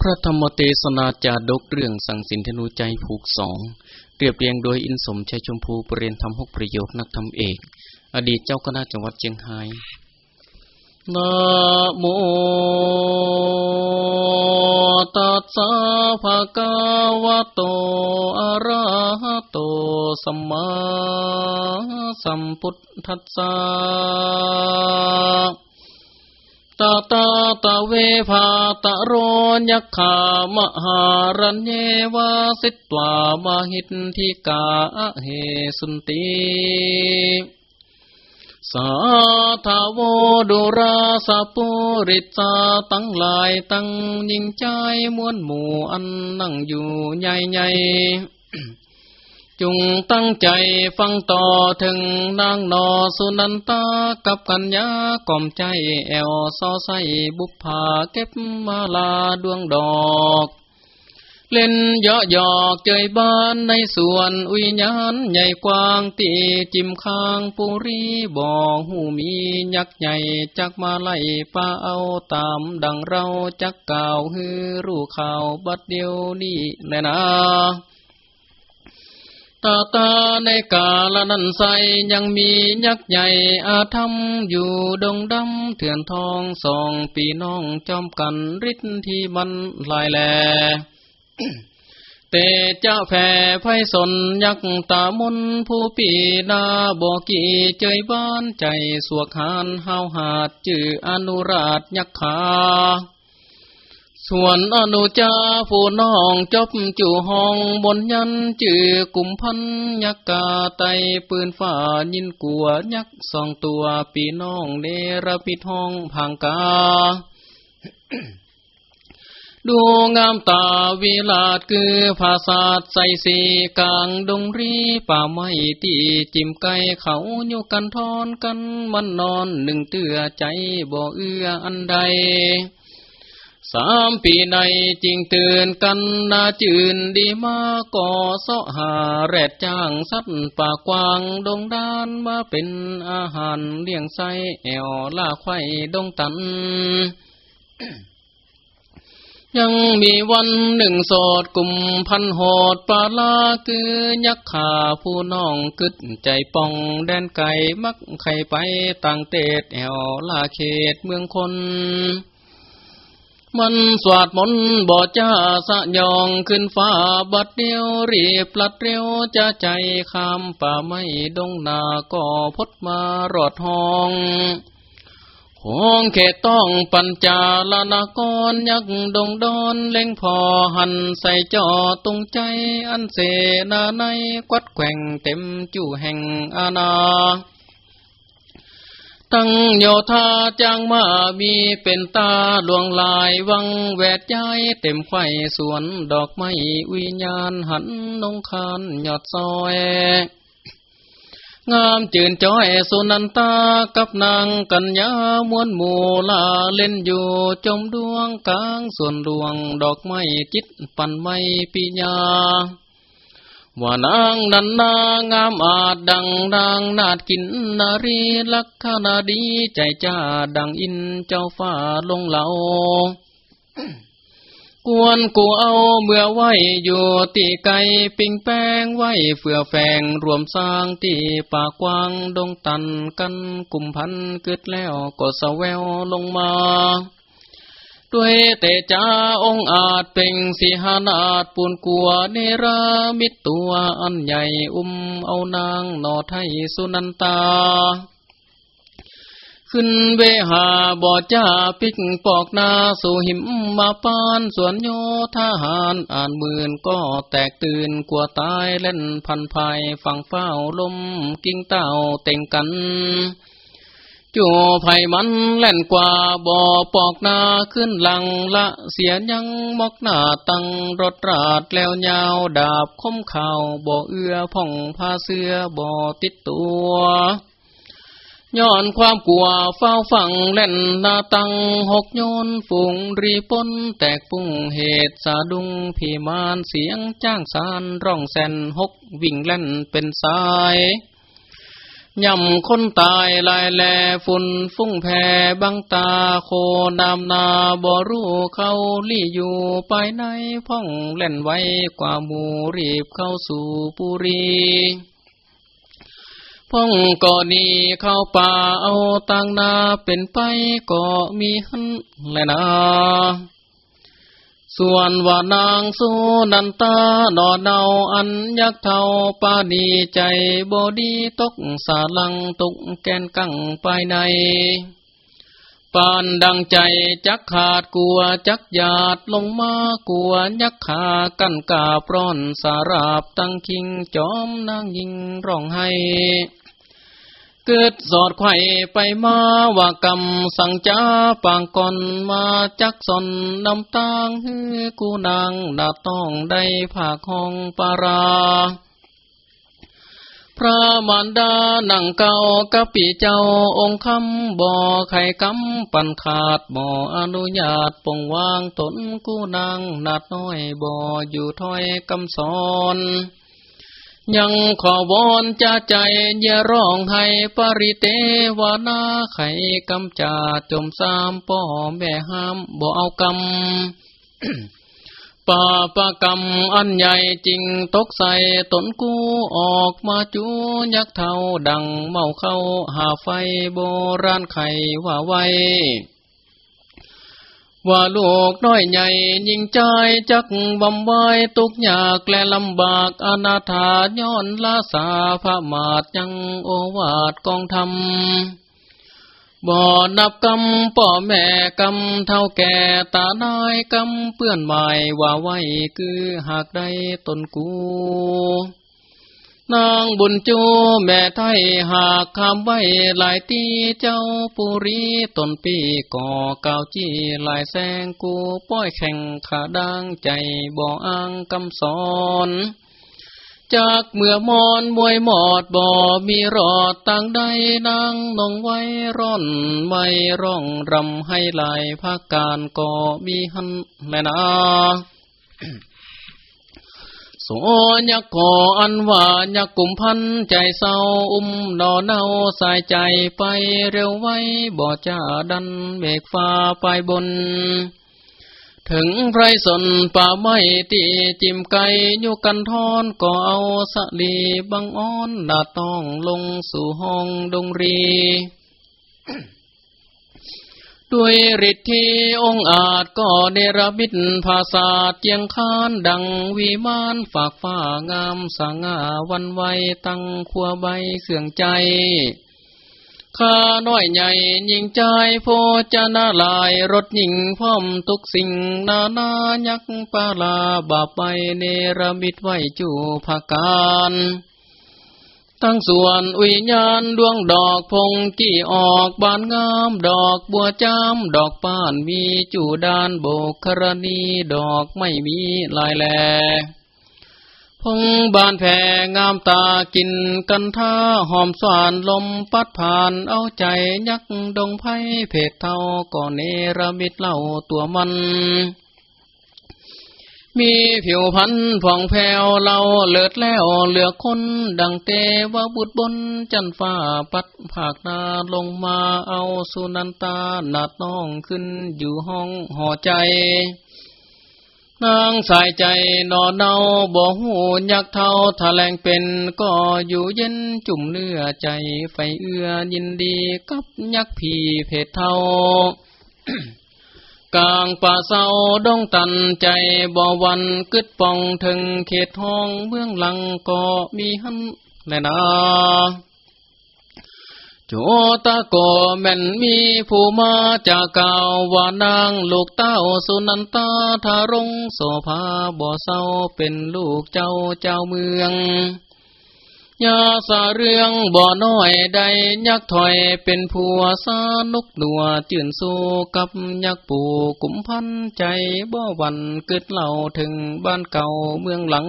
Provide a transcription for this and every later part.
พระธรรมเทศนาจาดกเรื่องสังสินธนูใจผูกสองเรียบเรียงโดยอินสมชัยชมพูปรเรียนธรรมหกประโยชน์นักธรรมเอก อดีตเจ้าคณะจังหวัดเชียงรายนะโมตัสสะภะคะวะโตอะระหะโตสัมมาสัมพุทธัสสะ ตาตาตะเวภาตะโรยักขามหารัญเยวาสิตวามหิตทิกาเหสุนติสาธาวดุราสะปุริจาตั้งหลายตั้งยิ่งใจมวลหมู่อันนั่งอยู่ใหญ่ใหญ่ จงตั้งใจฟังต่อถึงนางนอสุนันตากับกัญญากล่อมใจแอวซอใสบุพผาเก็บมาลาดวงดอกเล่นเยาะหยอกเจยบ้านในสวนอุยญานใหญ่กว้างตีจิมค้างปุรีบ่อหูมียักษ์ใหญ่จักมาไล่ป้าเอาตามดังเราจักกล่าวฮือรู้ข่าวบัดเดียวนี้แน่นา ตาตาในกาลนันใสยังมียักษ์ใหญ่อาธรรมอยู่ดงดำเถื่อนทองสองปีน้องจอมกันฤทธิ์ที่มันลายแลเตจะแผ่ไพสนยักตามนผู้ปีนาบอกกีเจยบ้านใจสวกหานเฮาหาดจื่ออนุราชยักษ์ขา ส่วนอนุจาผู้น้องจบจู่ห้องบนยันจือกุมพันยักกาไตปืนฝ่ายินกัวยักสองตัวปีน้องเนรพิทองพังกา ดูงามตาวิลาดคือภาษาใสสีกลางดงรีป่าไม้ตีจิมไก่เขาโยกันทอนกันมันนอนหนึ่งเตือใจบ่เอื้ออันใด สามปีในจริงเตือนกันนาจืนดีมาก่อเสาะหาแรดจ้างสัตว์ป่ากวางดงดานมาเป็นอาหารเลี้ยงไส้แอวล่าไข่ดงตัน ยังมีวันหนึ่งโสดกลุ่มพันโหดปลาลาคือยักษ์ขาผู้น้องกึดใจป่องแดนไก่มักไข่ไปต่างเตดแอวลาเขตเมืองคน มันสวดมนบ่จ้าสะยองขึ้นฟ้าบัดเดียวรีบปลัดเร็วจะใจข้ามป่าไม่ดงนาก็พดมารอดห้องห้องเขตต้องปัญจาลนากรยักดงดอนเล็งพอหันใส่จอตรงใจอันเสนาในกวัดแกว่งเต็มจู่แห่งอาณา ตั้งโยธาจางมามีเป็นตาหลวงลายวังแวดย้ายเต็มไข่สวนดอกไม้วิญญาณหันนงคานหยอดซอย งามจืนจ้อยสุนันตากับนางกัญญามวนหมูลาเล่นอยู่จมดวงกลางส่วนดวงดอกไม้จิตปันไม้ปิญา ว่านางนันนางามอาจดังนางนาดกินนารีลักขณาดีใจจ้าดังอินเจ้าฟ้าลงเหลากวนกูเอาเมื่อไว้อยู่ตีไก่ปิงแป้งไว้เฟื่อแฝงรวมสร้างที่ป่ากว้างดงตันกันกุมพันเกิดแล้วก็สแววลงมา ด้วยเตจาองอาจเป็นสีหานาดปูนกัวเนรามิตตัวอันใหญ่อุ้มเอานางนอไทยสุนันตา ขึ้นเวหาบ่อจ้าปิกปอกนาสู่หิมมาปานสวนโยทหารอ่านหมื่นก็แตกตื่นกลัวตายเล่นพันภายฟังเฝ้าลมกิ้งเต้าเต่งกัน จูไผมันแล่นกว่าบ่อปอกนาขึ้นหลังละเสียยังมอกหน้าตั้งรถราดแล้วยาวดาบคมข่าวบ่อเอื้อพ่องผ้าเสื้อบ่อติดตัวย้อนความกลัวเฝ้าฝังเล่นนาตังหกโยนฝูงรีปนแตกปุ่งเหตุสาดุงพีมานเสียงจ้างสารร้องแสนหกวิ่งเล่นเป็นสาย ย่ำคนตายลายแลฝุ่นฟุ้งแผ่บังตาโคนามนาบ่รู้เขาลี่อยู่ไปในพ่องเล่นไว้กว่าหมูรีบเข้าสู่ปุรีพ่องก่อนีเข้าป่าเอาตังนาเป็นไปก็มีหันแลนะ ส่วนว่านางสุนันตาดอเนาอันยักเท่าปาดีใจบอดีตกสาลังตุกแกนกังไปใน ปานดังใจจักขาดกลัวจักหยาดลงมากลัวยักขากันกาปร้อนสาราบตั้งคิงจอมนางยิงร้องให้ เกิดสอดไข่ไปมาว่ากรรมสังจ้าปางก่อนมาจักสนนำตางฮือกูนางดาต้องได้ผ่าคองปารา พระมารดานังเก่ากะปีเจ้าองค์คำบ่อไข่กำปันขาดบ่ออนุญาตปงวางตนกูนางนาดน้อยบ่ออยู่ถ้อยกำสอน ยังขอวอนจะใจอย่าร้องให้ปริเตวนาไขกำจาจมสามป่อแม่ห้ามบ่เอากำป่าปะกรรมอันใหญ่จริงตกใส่ตนกูออกมาจูยักเท่าดังเมาเข้าหาไฟโบราณไขว่าไว้ ว่าลูกน้อยใหญ่ยิ่งใจจักบำไว้ตุกยากและลำบากอนาถาย้อนลาสาพระมาดยังโอวาดกองทำบ่อนับกำป่อแม่กำเท่าแก่ตานายกำเปื้อนใหม่ว่าไว้คือหากได้ตนกู นางบุญจูแม่ไทยหากคำไว้หลายตีเจ้าปุรีตนปีก่อเกาจี้หลายแสงกูป้อยแข่งขาดังใจบ่ออ้างกำสอนจากเมื่อมอนมวยหมอดบ่มีรอดต่างใดนางนงไว้ร่อนไม่ร้องรำให้ลายภาคการก็มีหันแม่นา โสยักขออันว่ายักกุมพันใจเศร้าอุ้มนอเนาสายใจไปเร็วไว้บ่จ้าดันเบกฟ้าไปบน ถึงไรสนป่าไม้ตีจิมไก่อยู่กันทอนก็เอาสลีบังอ้อนดาต้องลงสู่ห้องดงรี ด้วยฤทธิองอาจก็เนรบิดภาษาเจียงคานดังวีมานฝากฟ้างามสง่าวันไวตั้งขัวใบเสื่องใจข้าน้อยใหญ่ยิงใจโพจนาลายรถหญิงพร้อมทุกสิ่งนานายักปาลาบาไปเนรมิตไว้จูภาการ ทั้งส่วนอุญญาณดวงดอกพงกี่ออกบานงามดอกบัวจามดอกป้านมีจูดานโบกครณีดอกไม่มีลายแลพงบานแผ่งามตากินกันท่าหอมสวานลมปัดผ่านเอาใจยักดงไพ่เพศเท่าก่อนเนรมิตเล่าตัวมัน มีผิวพันธ์ผ่องแผ้วเราเลิดแล้วเหลือคน ดังเตวบุตรบนจันฟ้าปัดผากนาลงมาเอาสุนันตาหนาดน้องขึ้นอยู่ห้องห่อใจนางสายใจนอนเนาบ่หูยักเท่าทะแลงเป็น ก็อยู่เย็นจุ่มเนื้อใจไฟเอื้อยินดีกับยักผีเพศเท่า กลางป่าเศร้าดงตันใจบ่วันกึดป่องถึงเขตห้องเบื้องหลังก็มีหันแลนาโจตะโกแม่นมีผู้มาจากเก่าว่านางลูกเต้าสุนันตาทารงโสภาบ่เศร้าเป็นลูกเจ้าเจ้าเมือง ยาสาเรื่องบ่อน้อยใดยักถอยเป็นผัวสานุกหนัวจื่นสู้กับยักปู่กุมพันใจบ่วันกึดเล่าถึงบ้านเก่าเมืองหลัง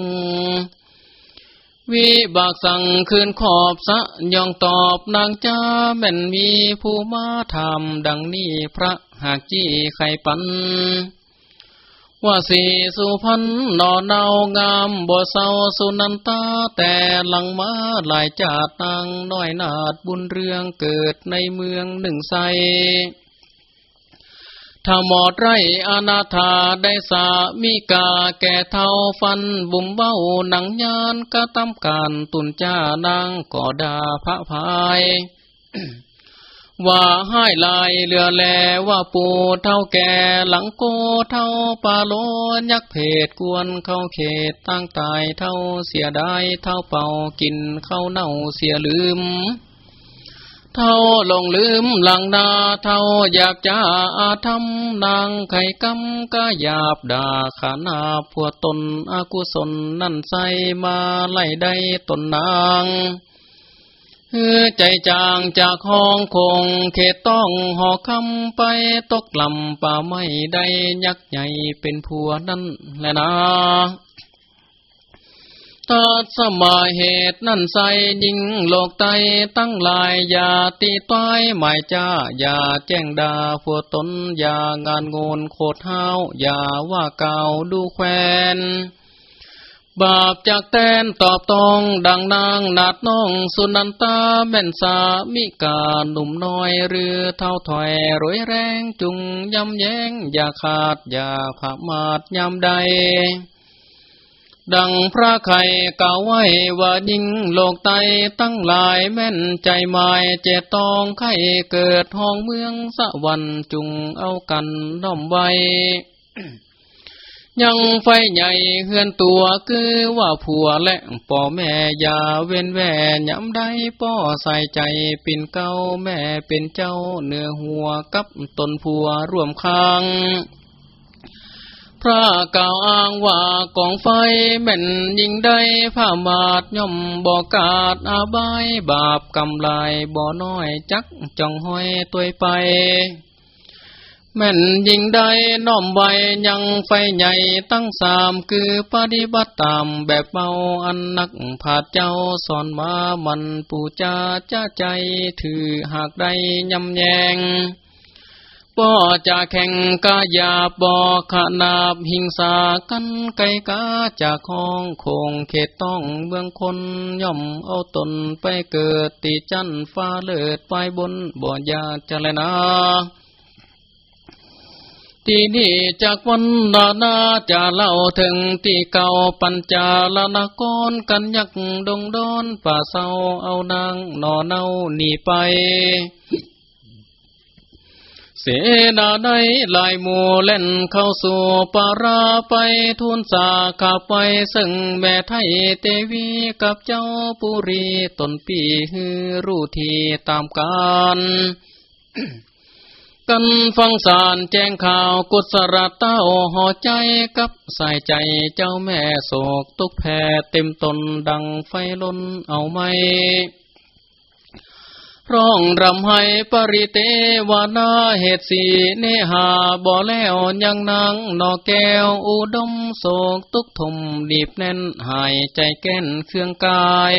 วิบากสั่งคืนขอบสะยองตอบนางจ้าแม่นมีผู้มาทำดังนี้พระหากจี้ไข่ปัน ว่าสีสุพันนอนเนางามบ่เศร้าสุนันตาแต่หลังมาหลายจาดนางน้อยนาดบุญเรืองเกิดในเมืองหนึ่งใสถ้าหมอดไรอนาถาได้สามีกาแก่เท่าฟันบุ่มเบ้าหนังยานก็ตำการตุนจ้านางก่อดาพระพาย ว่าให้ลายเรือแลว่าปูเท่าแก่หลังโกเท่าปาโลนยักเพดกวนเข้าเขตตั้งตายเท่าเสียได้เท่าเป่ากินเข้าเน่าเสียลืม เท่าลงลืมหลังนาเท่าหยาบจ้าอาธรรมนางไข่กำก็หยาบด่าขานาผัวตนอากุศลนั่นใสมาไล่ได้ตนนาง ใจจางจากห้องคง เขตต้องหอคำไปตกลำป่าไม่ได้ยักใหญ่เป็นผัวนั่นแหละนะตัดสมาเหตุนั่นใสยิงโลกไตตั้งลายอย่าตีต้อยหมายจ้า อย่าแจ้งดาผัวตน อย่างานโงนโคตรเท้าอย่าว่าเก่าดูแควน บาปจากแตนตอบตองดังนางนาดน้องสุนันตาแม่นสามิกาหนุ่มน้อยเรือเท่าถอยรวยแรงจุงยำแยงอย่าขาดอย่าผามาดยำใด ดังพระไข่กล่าวไว้ว่ายิ่งโลกไตตั้งหลายแม่นใจหมายเจตองไข่เกิดห้องเมืองสะวันจุงเอากันน้อมไว้ ยังไฟใหญ่เฮือนตัวคือว่าผัวและป่อแม่อย่าเว้นแว่ย้ำได้ป่อใส่ใจป็นเก้าแม่เป็นเจ้าเนื้อหัวกับตนผัวร่วมค้างพระกล่าวอ้างว่ากองไฟแม่นยิงได้ผ้ามาดย่อมบอกกาดอาบายบาปกำลายบ่อน้อยจักจ้องห้อยตัวไป แม่นยิงได้น้อมไวยังไฟใหญ่ตั้งสามคือปฏิบัติตามแบบเบาอันนักผาดเจ้าสอนมามันปูจาจ้าใจถือหากได้ยำแยงป่อจะแข่งกายาบอขนาบหิงสากันไกกาจากห้องคงเขตต้องเมืองคนย่อมเอาตนไปเกิดตีจันฟ้าเลิดไปบนบ่อยาจะเลนา ที่นี่จากวันนานาจะเล่าถึงที่เก่าปัญจาลนกรกันยักดงดอนป่าเศร้าเอานางนอเนาหนีไป เสนาได้ลายมูเล่นเข้าสู่ปาราไปทุนสาขาไปซึ่งแม่ไทยเตวีกับเจ้าปุรีตนปีฮือรู้ทีตามการ กันฟังสารแจ้งข่าวกุศลเต้าห่อใจกับใส่ใจเจ้าแม่โศกตุกแผ่เต็มตนดังไฟล้นเอาไหมร้องรำให้ปริเตวานาเหตุสีเนหาบ่แล้วยังนางนอแก้วอุดมโศกตุกทมดีบแน่นหายใจแก้นเครื่องกาย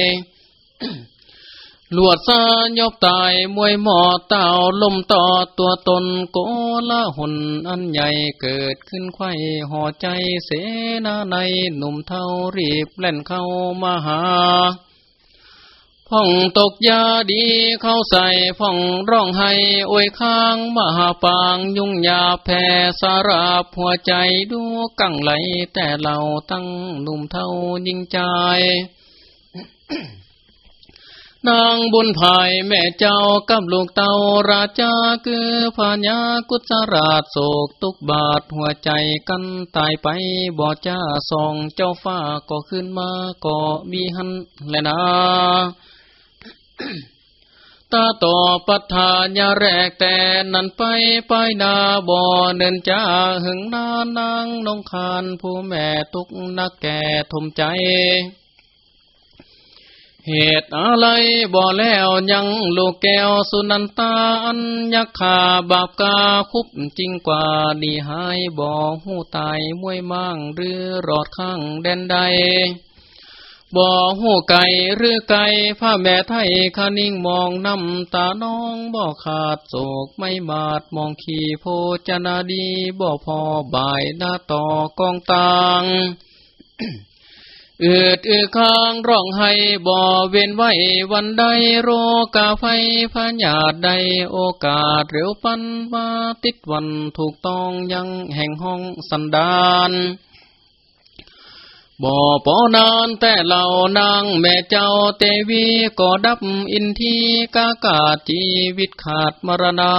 ลวดซายบตายมวยหมอเต่าลมต่อตัวตนโกละหุนอันใหญ่เกิดขึ้นไข่ห่อใจเสนาในหนุ่มเท่ารีบเล่นเข้ามาหาพ่องตกยาดีเข้าใส่พ่องร้องให้อวยค้างมหาปางยุ่งยาแผ่สาราบหัวใจดูกังไหลแต่เราตั้งหนุ่มเท่ายิ่งใจ นางบุญภายแม่เจ้ากับลูกเต่าราชาคือพญากุศราชโศกตุกบาทหัวใจกันตายไปบ่จ้าสองเจ้าฟ้าก็ขึ้นมาก็มีหันแลนะตาต่อปัฏฐานยาแรกแต่นั้นไปไปนาบ่อเนินจ้าหึงนานางนงคานผู้แม่ตุกนักแก่ทมใจ เหตุอะไรบ่แล้วยังลูกแก้วสุนันตาอันยักขาบาปกาคุบจริงกว่าดีหายบ่หูตายมวยมั่งหรือรอดข้างแดนใดบ่หูไก่หรือไก่ผ้าแม่ไทยคานิ่งมองน้ำตาน้องบ่ขาดโศกไม่บาดมองขี่โพจนาดีบ่พอบายหน้าต่อกองตาง อืดอือค้างร้องให้บ่เว้นไหววันใดโรกาไฟพญาใดโอกาสเร็วปันมาติดวันถูกต้องยังแห่งห้องสันดานบ่ปอนานแต่เหล่านางแม่เจ้าเตวีก็ดับอินทีกากาจีวิตขาดมรณา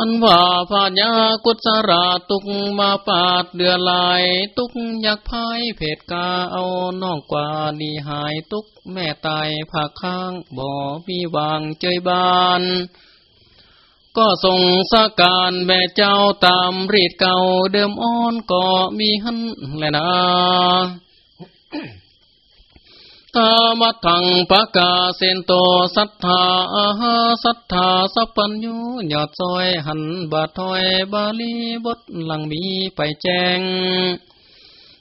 อันว่าพาญากุศราตุกมาปาดเดือลาย ตุกอยากพายเพศกาเอานองกว่านีหายตุกแม่ตายผากข้างบ่มีวางเจยบาน ก็ทรงสาการแม่เจ้าตามรีดเก่าเดิมอ่อนก็มีหันแลนะ ตามัทังปะกาเซนโตสัทธาอาหาสัทธาสัพพัญญูยอดซอยหันบาทอยบาลีบทหลังมีไปแจ้ง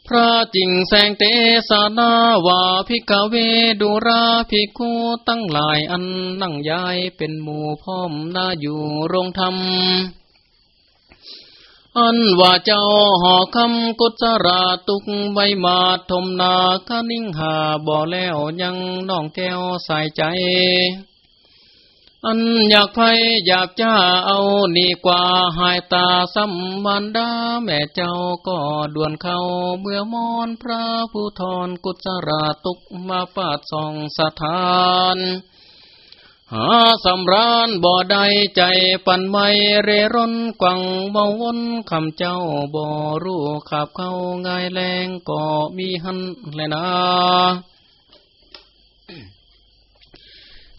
พระจิงแสงเตสานาวาพิกเวดุราภิกขุตั้งหลายอันนั่งยายเป็นหมู่พ้อมนาอยู่โรงธรรม อันว่าเจ้าหอคำกุศราตุกใบมาทมนาคนิ่งหาบ่แล้วยังน้องแก้วใส่ใจ อันอยากไพอยากจ้าเอานี่กว่าหายตาสัมมันดาแม่เจ้าก็ด่วนเข้าเมื่อมอนพระผู้ทอนกุศราตุกมาปาดส่องสถาน หาสำรานบ่ได้ใจปันไม่เรร่นกวังเมาวนคำเจ้าบ่รู้ขับเข้าง่ายแรงก็มีหันแลยนะ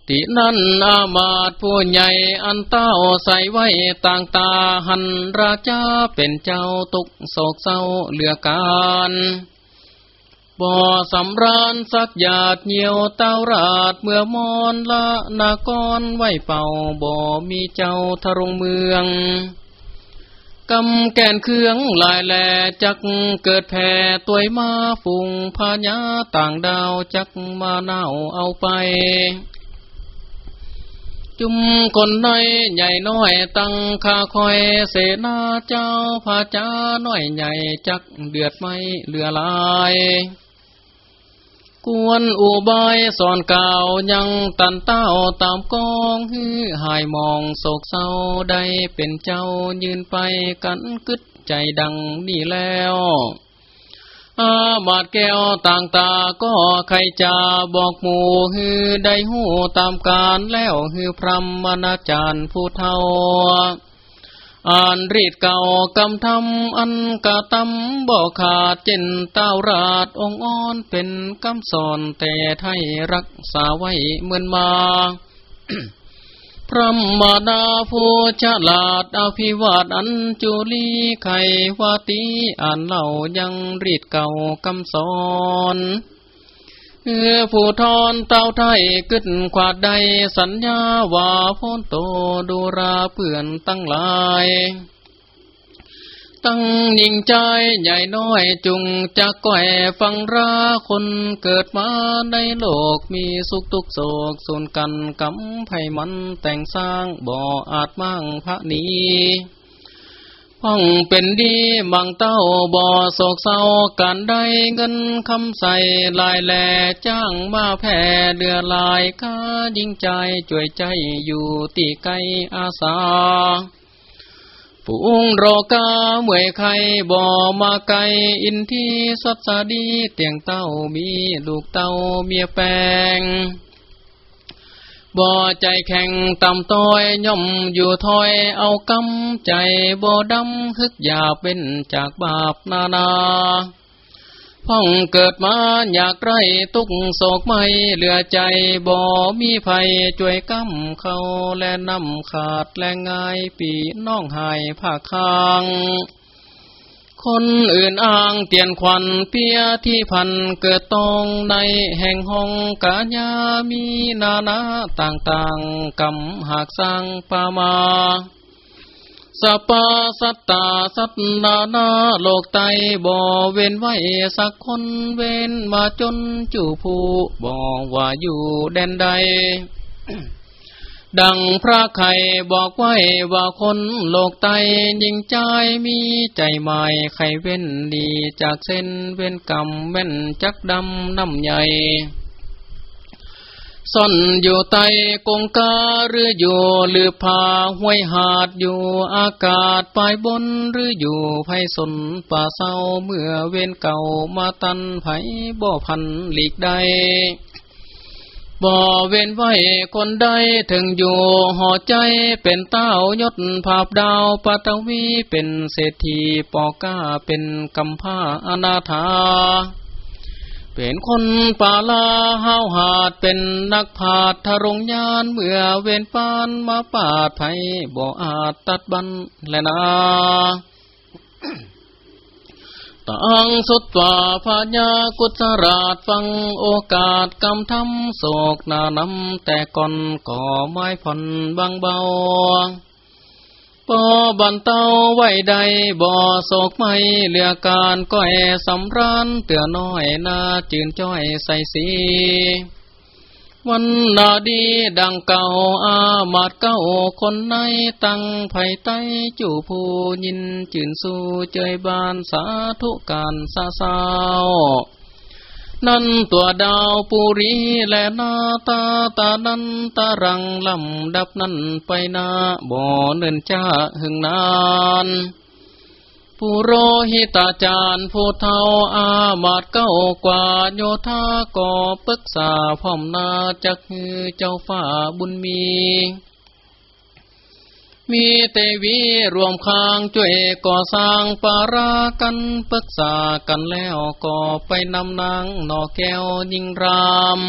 ตินั่นอามาตผู้ใหญ่อันเต้าใส่ไว้ต่างตาหันราชาเป็นเจ้าตุกโศกเศร้าเหลือการ บ่อสำราญสักหยาดเหี่ยวเต้าราดเมื่อมอนละนากรไว้เป่าบ่มีเจ้าทรงเมืองกำแกนเครื่องลายแหลจักเกิดแผ่ตัวมาฟุงพาญาต่างดาวจักมาเน่าเอาไป จุมคนในใหญ่น้อยตั้งคาคอยเสนาเจ้าพาจ้าน้อยใหญ่จักเดือดไม่เหลือลาย กวนอุบายสอนก่าวยังตันเต้าตามกองฮือหายมองโศกเศร้าได้เป็นเจ้ายืนไปกันกึดใจดังนี่แล้วอาบาดแก้วต่างตาก็ใครจะบอกหมู่ฮือได้หูตามการแล้วฮือพรำมนาจารย์ผู้เท่า อ่านรีดเก่ากำทำอันกะตำบอกขาดเจนเต้าราดองอ่อนเป็นกำสอนแต่ไทยรักษาไว้เหมือนมา พระมาดาผู้ฉลาดอภิวาดอันจุลีไขวาตีอ่านเล่ายังรีดเก่ากำสอน เออผู้ทอนเต้าไทยกึดขวาดใดสัญญาว่าพ้นโตดูราเพื่อนตั้งหลาย ตั้งยิ่งใจใหญ่น้อยจุงจะก่อยฟังราคนเกิดมาในโลกมีสุขทุกโศกส่วนกันกำไผ่มันแต่งสร้างบ่ออาจมั่งพระนี้ ห้องเป็นดีบังเต้าบ่อโศกเศร้าการได้เงินคำใส่ลายแหล่จ้างมาแผ่เดือลายก้ายิ่งใจจ่วยใจอยู่ตีไกอาสาผู้องรอกาเมื่อยไข่บ่อมาไกอินที่สัตสดีเตียงเต้ามีลูกเต้าเมียแปง บ่ใจแข็งต่ำต้อยย่อมอยู่ถอยเอากำใจบ่ดำฮึกอยาเป็นจากบาปนานาพ่องเกิดมาอยากไรตุกโศกไม่เหลือใจบ่มีภัยช่วยกำเขาและนำขาดแลงง่ายปีน้องหายผาคาง คนอื่นอ้างเตียนควันเปียที่พันเกิดตองในแห่งห้องกาญามีนานาต่างๆกำหากสร้างปามาสปาสัตตาสัตนานาโลกไตบ่เว้นไว้สักคนเว้นมาจนจู่ผู้บอกว่าอยู่แดนใด ดังพระไข่บอกไว้ว่าคนโลกไตยิงใจมีใจใหม่ไข่เว้นดีจากเส้นเว้นกรรมเว้นจักดำน้ำใหญ่ซ่อนอยู่ใต้กงกาหรืออยู่หรือผาห้วยหาดอยู่อากาศปลายบนหรืออยู่ไพสนป่าเศร้าเมื่อเว้นเก่ามาตันไผบ่พันหลีกใด บ่เว้นไว้คนใดถึงอยู่ห่อใจเป็นเต้ายศภาพดาวปัตวีเป็นเศรษฐีปอก้าเป็นกำผ้าอนาถา เป็นคนป่าลาห้าวหาดเป็นนักผาดทรงยานเมื่อเวนปานมาปาดไผบ่อาจตัดบันและนา ตังสุดว่าพญากุศราชฟังโอกาสกำทำโศกนานำแต่ก่อนก่อไม้ผ่อนบางเบาปอบันเต้าไว้ใดบ่อโศกไม่เหลือการก้อยสำรานเตือน้อยนาจืนจ้อยใส่สี วันนาดีดังเก่าอามาดเก้าคนในตั้งไผ่ไตจู่ผู้ยินจื่นสู้เจยบานสาธุการสาสาวนั่นตัวดาวปุรีและนาตาตานันตารังลำดับนั้นไปนาบ่อเนินจ้าหึงนาน ผู้โรหิตาจารย์ผู้เทาอามาดเก้ากว่าโยธาก่อปึกษาพร้อมนาจักฮือเจ้าฟ้าบุญมี มีเตวีรวมคางช่วยก่อสร้างปารากันปรึกษากันแล้วก็ไปนำนางนอแก้วยิงราม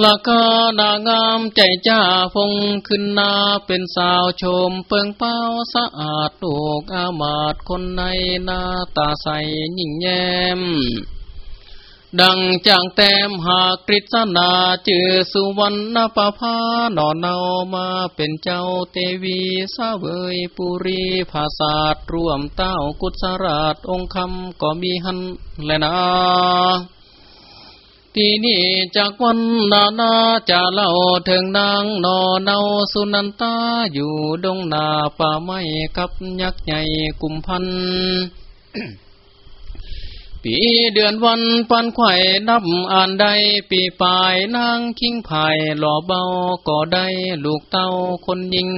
ละกานางามใจจ้าพงขึ้นนาเป็นสาวชมเปิงเป้าสะอาดลูกอามาดคนในหน้าตาใสยิ่งแย้ม ดังจางแต้มหากฤษนาจือสุวรรณปภาหนอนเนามาเป็นเจ้าเตวีสาเวยปุรีภาษาตร่วมเต้ากุศราชองคำก็มีหันและนา ทีนี้จากวันนานาจะเล่าถึงนางนอเนาสุนันตาอยู่ดงนาป่าไม้กับยักษ์ใหญ่กุมพันปีเดือนวันปันไข่นับอ่านใดปีปลายนางคิงไผ่หล่อเบาก็ได้ลูกเต้าคนยิง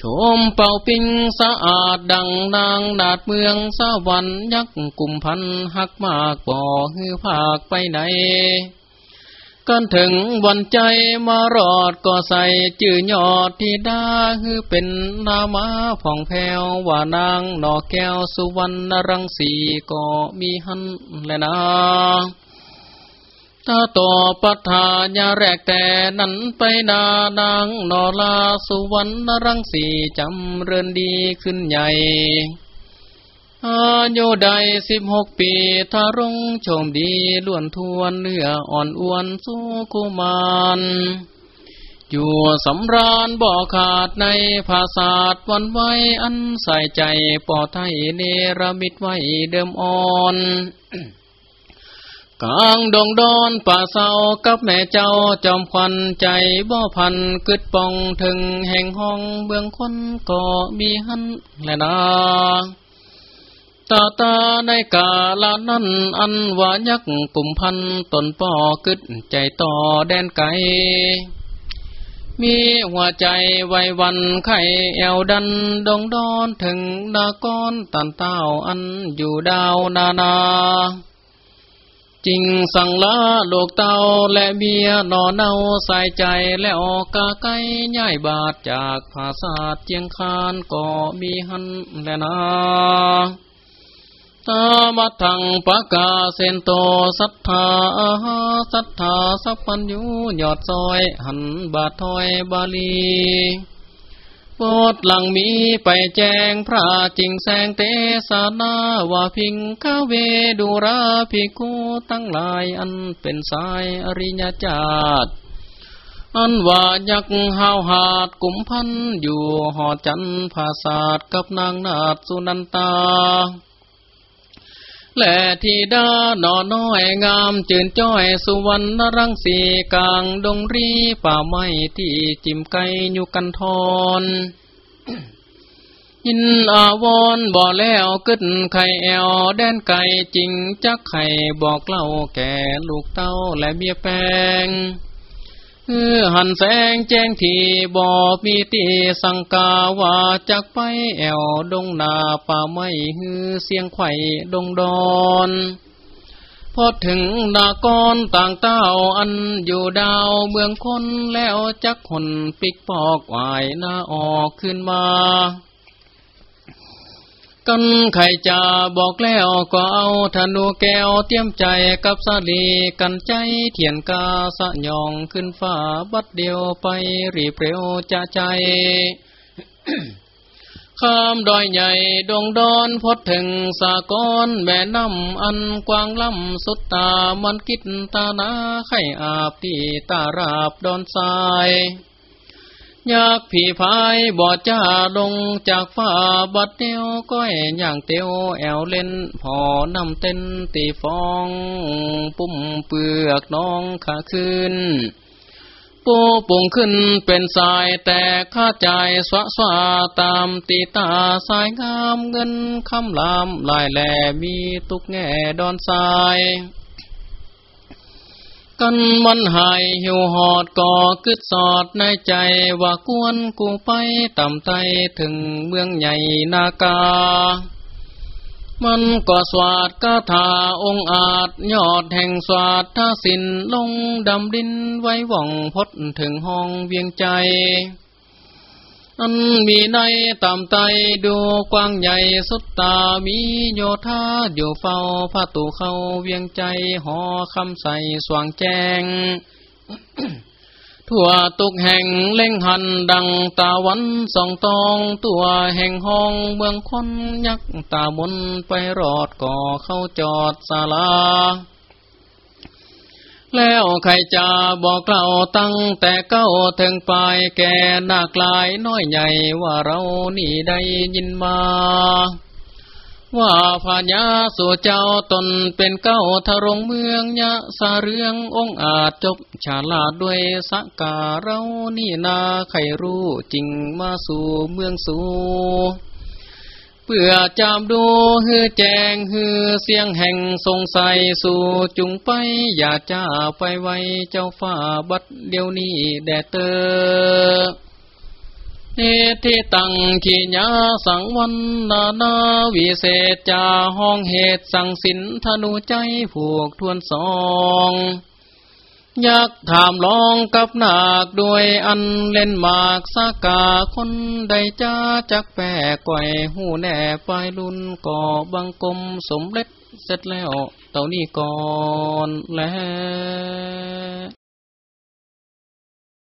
ชมเป่าปิงสะอาดดังนางนาดเมืองสวรรค์ยักษ์กุมพันหักมากบ่อฮือภาคไปไหนกันถึงวันใจมารอดก็ใส่จื่อยอดที่ดาคือเป็นนามาผ่องแผ้วว่านางนอแก้วสุวรรณรังสีก็มีหันและนาถ้า ต่อปัฏาญาแรกแต่นั้นไปนานางนอลาสุวรรณรังสีจำเรือนดีขึ้นใหญ่อายุได้สิบหกปีทารงชมดีล้วนทวนเนื้ออ่อนอ้วนสู้กุมารอยู่สำราญบ่อขาดในภาษาดวันไว้อันใส่ใจปอไทยเนรมิตไว้เดิมอ่อน กลางดงดอนป่าเศร้ากับแม่เจ้าจอมควันใจบ่พันกึดปองถึงแห่งห้องเบื้องคนก็มีหันและนาตาตาในกาลานั้นอันวายักกลุ่มพันตนป่อกึดใจต่อแดนไกมีหัวใจไววันไข่แอวดันดงดอนถึงนากอนตันเต้าอันอยู่ดาวนานา จริงสั่งลาโลกเตาและเมียนอนเนาใส่ใจและออกกาไกย่ายบาดจากภาษาเจียงคานก็มีหันและนาตามัทังปะกาเซนโตสัทธาสัทธาสัพพัญญูยอดซอยหันบาทอยบาลี โปดหลังมีไปแจ้งพระจิงแสงเตสนาวาพิงคาเวดูราภิกูตั้งหลายอันเป็นสายอริยจาตอันว่ายักหาวหาดกุมพันอยู่หอจันภาศาสกับนางนาดสุนันตา แหล่ทีดาหนอน้อยงามจืนจ้อยสุวรรณรังสีกลางดงรีป่าไม้ที่จิมไกอยู่กันทอนยินอาวอนบ่แล้วกึดไข่แอวแดนไก่จริงจักไข่บอกเล่าแก่ลูกเต้าและเบียแปงือหันแสงแจ้งทีบ่มีตีสังกาว่าจักไปแอวดงนาป่าไม้ฮือเสียงไข่ดงดอนพอถึงนากรต่างเต้าอันอยู่ดาวเมืองคนแล้วจักคนปิกปอกวายหน้าออกขึ้นมา กันไข่จะบอกแล้วก็เอาธนูแก้วเตรียมใจกับสาลีกันใจเถียนกาสะยองขึ้นฟ้าบัดเดียวไปรีเปรวจะใจข้ามดอยใหญ่ดงดอนพดถึงสากรแม่น้ำอันกว้างลำสุดตามันกิดตานาไข่อาบที่ตาราบดอนทราย ยากผีพายบอดจ้าลงจากฟ้าบัดเดียวก้อยอย่างเตียวแอวเล่นพอนำเต้นตีฟอง ปุ่มเปลือกน้องขาขึ้นปูปุ่งขึ้นเป็นสายแต่ข้าใจสวะสวาตามตีตาสายงามเงินคำลามลายแหลมีตุกแง่ดอนสาย กันมันหายหิวหอดก่อคึดสอดในใจว่ากวนกูไปต่ำไตถึงเมืองใหญ่นากา มันก็สวาดกาถาองอาจยอดแห่งสวาดท่าสินลงดำดินไว้ว่องพดถึงห้องเวียงใจ อันมีในต่ำไตดูกว้างใหญ่สุดตามีโยธาอยู่เฝ้าพระตูเข้าเวียงใจหอคำใสสว่างแจ้ง ทั่วตุกแห่งเล่งหันดังตาวันสองตอง ตัวแห่งห้องเมืองคนยักตาบนไปรอดก่อเข้าจอดศาลา แล้วใครจะบอกเล่าตั้งแต่เก้าถึงปลายแก่หนักลายน้อยใหญ่ว่าเรานี่ได้ยินมา ว่าพญาสู่เจ้าตนเป็นเก้าทรงเมืองยะสาเรืององอาจจบฉลาดด้วยสักการเรานี่นาใครรู้จริงมาสู่เมืองสู่ พื่อจามดูฮือแจงฮือเสียงแห่งสงสัยสู่จุงไป อย่าจ้าไปไว้เจ้าฟ้าบัดเดี๋ยวนี้แดดเตอเนที่ตั้งขีญาสังวันนานาวิเศษจาห้องเหตุสังสินธนูใจผูกทวนสอง ยักถามลองกับนาคด้วยอันเล่นหมากสากาคนใดจ้าจักแปะก่อยหูแน่ปลายลุนก่อบังกลมสมเล็จเสร็จแล้วเต่านี้ก่อนแล้ว